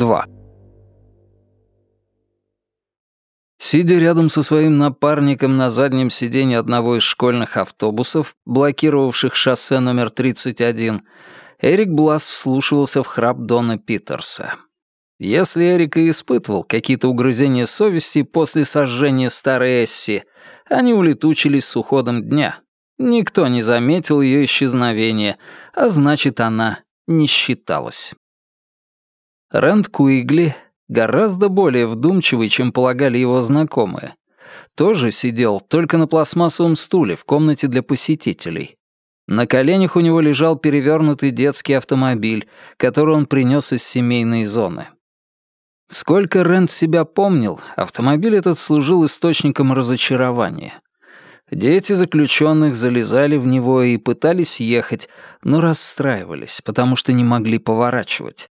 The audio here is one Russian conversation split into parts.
2. Сидя рядом со своим напарником на заднем сиденье одного из школьных автобусов, блокировавших шоссе номер 31, Эрик Блас вслушивался в храп Дона Питерса. Если Эрик и испытывал какие-то угрызения совести после сожжения старой Эсси, они улетучились с уходом дня. Никто не заметил ее исчезновения, а значит, она не считалась. Рэнд Куигли, гораздо более вдумчивый, чем полагали его знакомые, тоже сидел только на пластмассовом стуле в комнате для посетителей. На коленях у него лежал перевернутый детский автомобиль, который он принес из семейной зоны. Сколько Рэнд себя помнил, автомобиль этот служил источником разочарования. Дети заключенных залезали в него и пытались ехать, но расстраивались, потому что не могли поворачивать.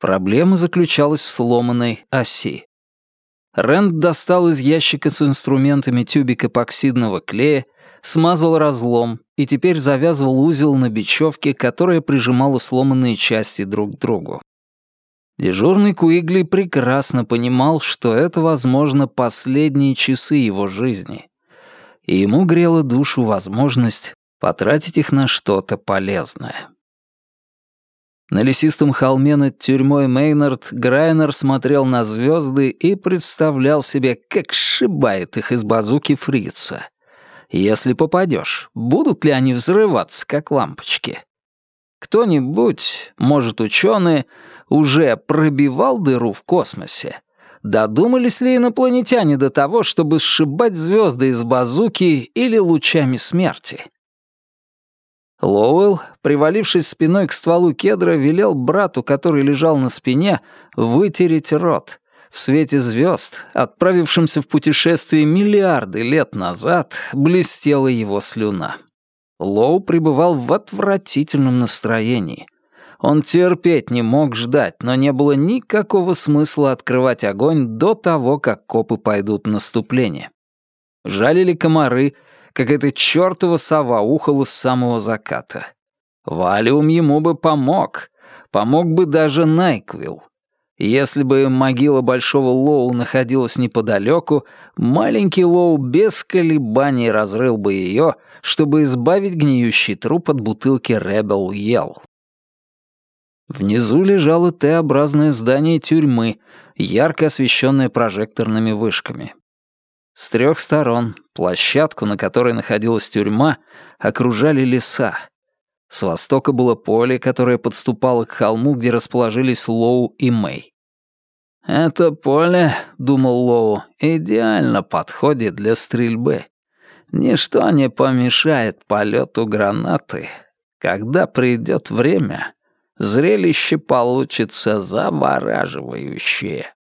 Проблема заключалась в сломанной оси. Рэнд достал из ящика с инструментами тюбик эпоксидного клея, смазал разлом и теперь завязывал узел на бечевке, которая прижимала сломанные части друг к другу. Дежурный Куигли прекрасно понимал, что это, возможно, последние часы его жизни и ему грела душу возможность потратить их на что-то полезное. На лесистом холме над тюрьмой Мейнард Грайнер смотрел на звезды и представлял себе, как сшибает их из базуки фрица. Если попадешь, будут ли они взрываться, как лампочки? Кто-нибудь, может, ученые, уже пробивал дыру в космосе Додумались ли инопланетяне до того, чтобы сшибать звезды из базуки или лучами смерти? Лоуэлл, привалившись спиной к стволу кедра, велел брату, который лежал на спине, вытереть рот. В свете звезд, отправившимся в путешествие миллиарды лет назад, блестела его слюна. Лоу пребывал в отвратительном настроении — он терпеть не мог ждать, но не было никакого смысла открывать огонь до того, как копы пойдут в наступление. Жалили комары, как эта чертова сова ухала с самого заката. Валиум ему бы помог. Помог бы даже Найквилл. Если бы могила Большого Лоу находилась неподалеку, маленький Лоу без колебаний разрыл бы ее, чтобы избавить гниющий труп от бутылки Rebel Yell. Внизу лежало Т-образное здание тюрьмы, ярко освещенное прожекторными вышками. С трех сторон площадку, на которой находилась тюрьма, окружали леса. С востока было поле, которое подступало к холму, где расположились Лоу и Мэй. «Это поле, — думал Лоу, — идеально подходит для стрельбы. Ничто не помешает полету гранаты. Когда придет время, Зрелище получится завораживающее.